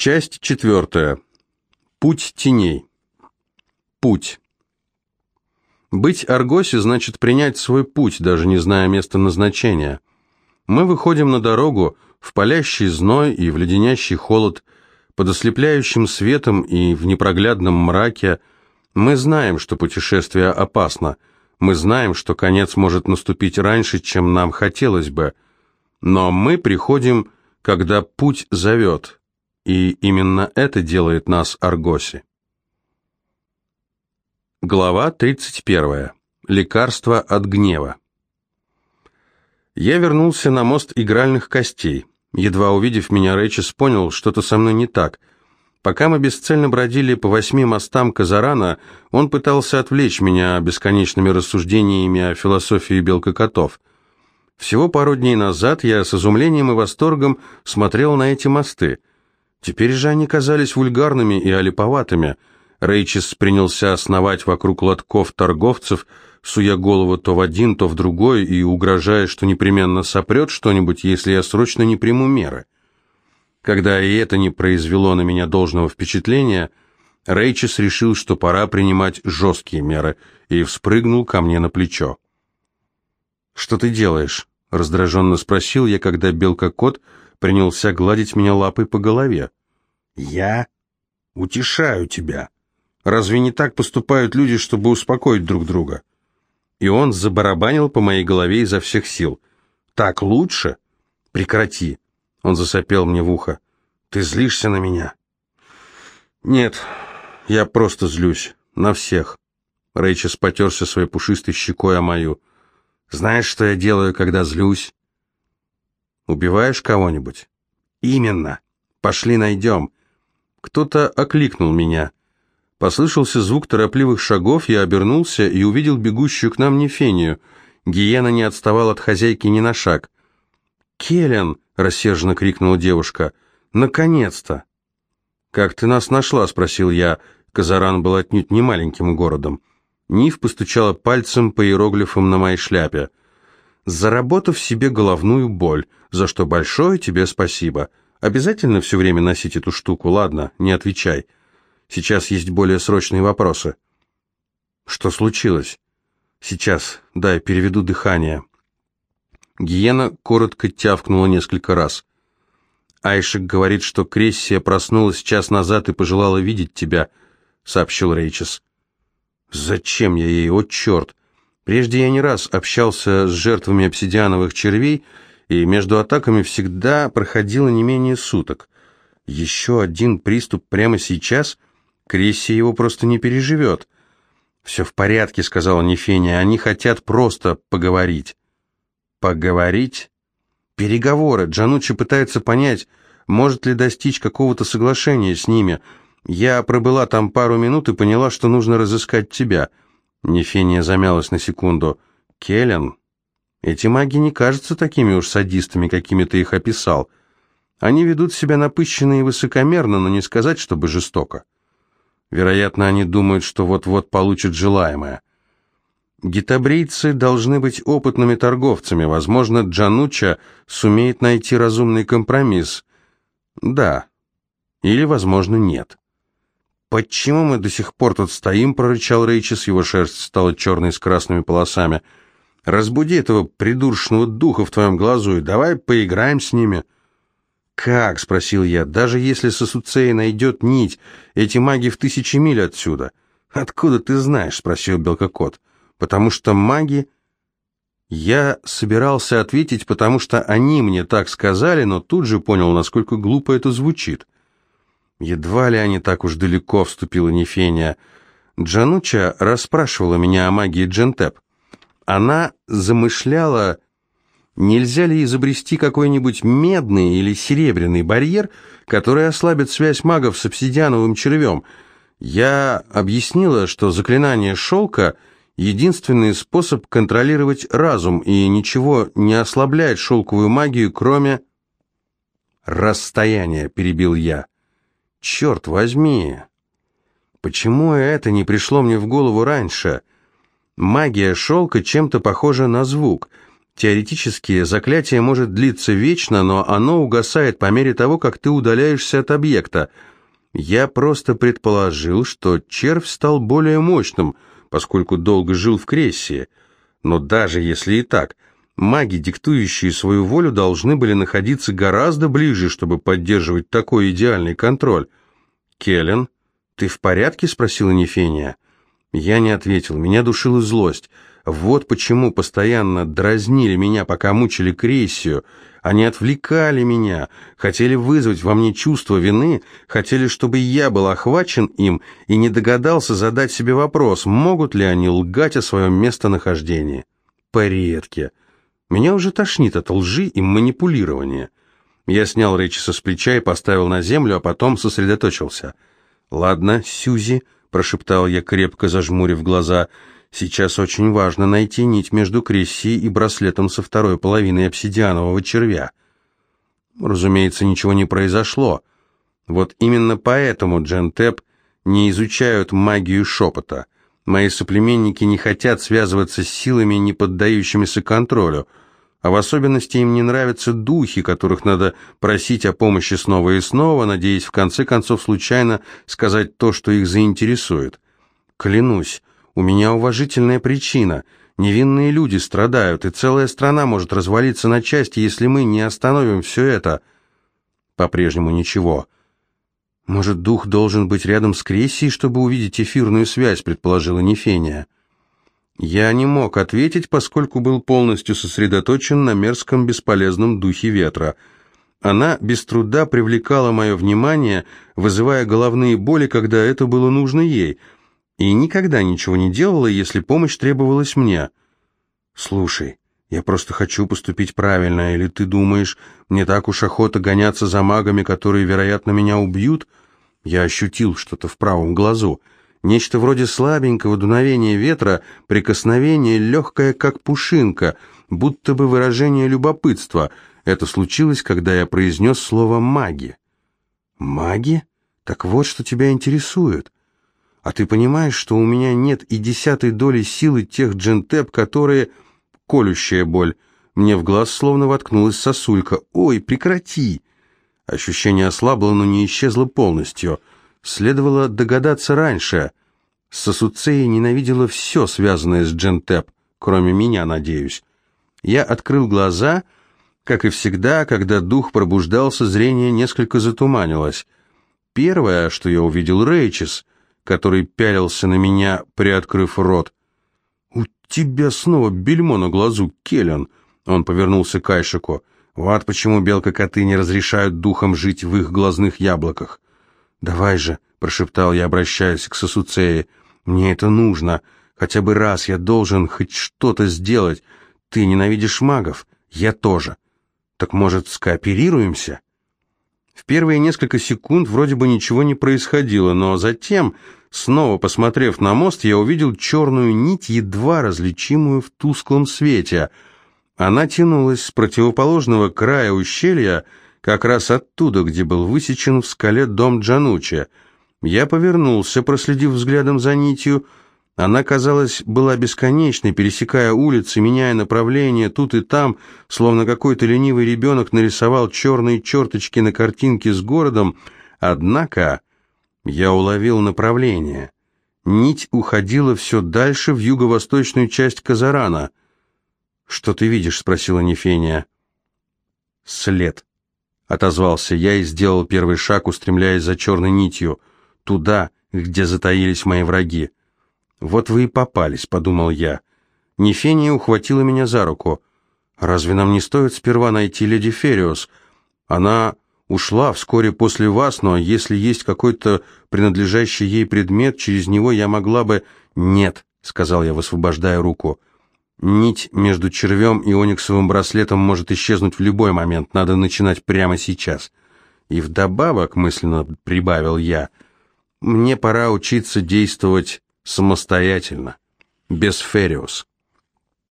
Часть четвертая. Путь теней. Путь. Быть Аргоси значит принять свой путь, даже не зная места назначения. Мы выходим на дорогу в палящий зной и в леденящий холод, под ослепляющим светом и в непроглядном мраке. Мы знаем, что путешествие опасно. Мы знаем, что конец может наступить раньше, чем нам хотелось бы. Но мы приходим, когда путь зовет – и именно это делает нас Аргоси. Глава 31. Лекарство от гнева. Я вернулся на мост игральных костей. Едва увидев меня, Рэйчес понял, что-то со мной не так. Пока мы бесцельно бродили по восьми мостам Казарана, он пытался отвлечь меня бесконечными рассуждениями о философии белкокотов. Всего пару дней назад я с изумлением и восторгом смотрел на эти мосты – Теперь же они казались вульгарными и олиповатыми. Рейчес принялся основать вокруг лотков торговцев, суя голову то в один, то в другой и угрожая, что непременно сопрет что-нибудь, если я срочно не приму меры. Когда и это не произвело на меня должного впечатления, Рейчес решил, что пора принимать жесткие меры, и вспрыгнул ко мне на плечо. «Что ты делаешь?» — раздраженно спросил я, когда белка-кот принялся гладить меня лапой по голове. «Я утешаю тебя. Разве не так поступают люди, чтобы успокоить друг друга?» И он забарабанил по моей голове изо всех сил. «Так лучше? Прекрати!» Он засопел мне в ухо. «Ты злишься на меня?» «Нет, я просто злюсь. На всех». Рэйчес потерся своей пушистой щекой о мою. «Знаешь, что я делаю, когда злюсь?» Убиваешь кого-нибудь? Именно. Пошли найдем. Кто-то окликнул меня. Послышался звук торопливых шагов, я обернулся и увидел бегущую к нам Нефению. Гиена не отставал от хозяйки ни на шаг. «Келлен!» — рассерженно крикнула девушка. «Наконец-то!» «Как ты нас нашла?» — спросил я. Казаран был отнюдь не маленьким городом. Нив постучала пальцем по иероглифам на моей шляпе заработав себе головную боль, за что большое тебе спасибо. Обязательно все время носить эту штуку, ладно, не отвечай. Сейчас есть более срочные вопросы. Что случилось? Сейчас, дай, переведу дыхание. Гиена коротко тявкнула несколько раз. Айшек говорит, что Крессия проснулась час назад и пожелала видеть тебя, сообщил Рейчес. Зачем я ей, о черт? Прежде я не раз общался с жертвами обсидиановых червей, и между атаками всегда проходило не менее суток. Еще один приступ прямо сейчас? Крисси его просто не переживет. «Все в порядке», — сказала Нефения, — «они хотят просто поговорить». «Поговорить?» «Переговоры. Джанучи пытается понять, может ли достичь какого-то соглашения с ними. Я пробыла там пару минут и поняла, что нужно разыскать тебя». Нефения замялась на секунду. «Келлен, эти маги не кажутся такими уж садистами, какими ты их описал. Они ведут себя напыщенно и высокомерно, но не сказать, чтобы жестоко. Вероятно, они думают, что вот-вот получат желаемое. Гитабрийцы должны быть опытными торговцами. Возможно, Джануча сумеет найти разумный компромисс. Да. Или, возможно, нет. «Почему мы до сих пор тут стоим?» — прорычал Рейчес, его шерсть стала черной с красными полосами. «Разбуди этого придуршного духа в твоем глазу и давай поиграем с ними». «Как?» — спросил я. «Даже если Сосуцей найдет нить, эти маги в тысячи миль отсюда». «Откуда ты знаешь?» — спросил Белкокот. «Потому что маги...» Я собирался ответить, потому что они мне так сказали, но тут же понял, насколько глупо это звучит. Едва ли они так уж далеко, вступила Нефения. Джануча расспрашивала меня о магии Джентеп. Она замышляла, нельзя ли изобрести какой-нибудь медный или серебряный барьер, который ослабит связь магов с обсидиановым червем. Я объяснила, что заклинание шелка — единственный способ контролировать разум, и ничего не ослабляет шелковую магию, кроме... «Расстояние», — перебил я. Черт возьми! Почему это не пришло мне в голову раньше? Магия шелка чем-то похожа на звук. Теоретически заклятие может длиться вечно, но оно угасает по мере того, как ты удаляешься от объекта. Я просто предположил, что червь стал более мощным, поскольку долго жил в Крессии. Но даже если и так, маги, диктующие свою волю, должны были находиться гораздо ближе, чтобы поддерживать такой идеальный контроль. «Келлен, ты в порядке?» — спросила Нефения. Я не ответил, меня душила злость — вот почему постоянно дразнили меня, пока мучили Крессию. Они отвлекали меня, хотели вызвать во мне чувство вины, хотели, чтобы я был охвачен им и не догадался задать себе вопрос, могут ли они лгать о своем местонахождении. Поредки. Меня уже тошнит от лжи и манипулирования. Я снял Рэчиса с плеча и поставил на землю, а потом сосредоточился. «Ладно, Сюзи», — прошептал я, крепко зажмурив глаза, — Сейчас очень важно найти нить между Крессией и браслетом со второй половиной обсидианового червя. Разумеется, ничего не произошло. Вот именно поэтому Джентеп не изучают магию шепота. Мои соплеменники не хотят связываться с силами, не поддающимися контролю, а в особенности им не нравятся духи, которых надо просить о помощи снова и снова, надеясь в конце концов случайно сказать то, что их заинтересует. Клянусь, у меня уважительная причина. Невинные люди страдают, и целая страна может развалиться на части, если мы не остановим все это. По-прежнему ничего. Может, дух должен быть рядом с Крессией, чтобы увидеть эфирную связь, предположила Нефения. Я не мог ответить, поскольку был полностью сосредоточен на мерзком бесполезном духе ветра. Она без труда привлекала мое внимание, вызывая головные боли, когда это было нужно ей — и никогда ничего не делала, если помощь требовалась мне. Слушай, я просто хочу поступить правильно, или ты думаешь, мне так уж охота гоняться за магами, которые, вероятно, меня убьют? Я ощутил что-то в правом глазу. Нечто вроде слабенького дуновения ветра, прикосновение легкое, как пушинка, будто бы выражение любопытства. Это случилось, когда я произнес слово «маги». «Маги? Так вот, что тебя интересует». А ты понимаешь, что у меня нет и десятой доли силы тех джентеп, которые... Колющая боль. Мне в глаз словно воткнулась сосулька. Ой, прекрати! Ощущение ослабло, но не исчезло полностью. Следовало догадаться раньше. Сосуцея ненавидела все, связанное с джентеп, кроме меня, надеюсь. Я открыл глаза... Как и всегда, когда дух пробуждался, зрение несколько затуманилось. Первое, что я увидел Рейчес, который пялился на меня, приоткрыв рот. «У тебя снова бельмо на глазу, Келлен!» Он повернулся к Айшику. «Вот почему белка-коты не разрешают духам жить в их глазных яблоках». «Давай же», — прошептал я, обращаясь к Сосуцее, — «мне это нужно. Хотя бы раз я должен хоть что-то сделать. Ты ненавидишь магов, я тоже. Так, может, скооперируемся?» В первые несколько секунд вроде бы ничего не происходило, но затем, снова посмотрев на мост, я увидел черную нить, едва различимую в тусклом свете. Она тянулась с противоположного края ущелья, как раз оттуда, где был высечен в скале дом Джанучи. Я повернулся, проследив взглядом за нитью, — она, казалось, была бесконечной, пересекая улицы, меняя направление тут и там, словно какой-то ленивый ребенок нарисовал черные черточки на картинке с городом, однако я уловил направление. Нить уходила все дальше в юго-восточную часть Казарана. «Что ты видишь?» — спросила Нефения. «След», — отозвался я и сделал первый шаг, устремляясь за черной нитью, туда, где затаились мои враги. «Вот вы и попались», — подумал я. Нефения ухватила меня за руку. «Разве нам не стоит сперва найти леди Фериус? Она ушла вскоре после вас, но если есть какой-то принадлежащий ей предмет, через него я могла бы...» «Нет», — сказал я, высвобождая руку. «Нить между червем и ониксовым браслетом может исчезнуть в любой момент, надо начинать прямо сейчас». И вдобавок, мысленно прибавил я, «мне пора учиться действовать самостоятельно, без Фериус.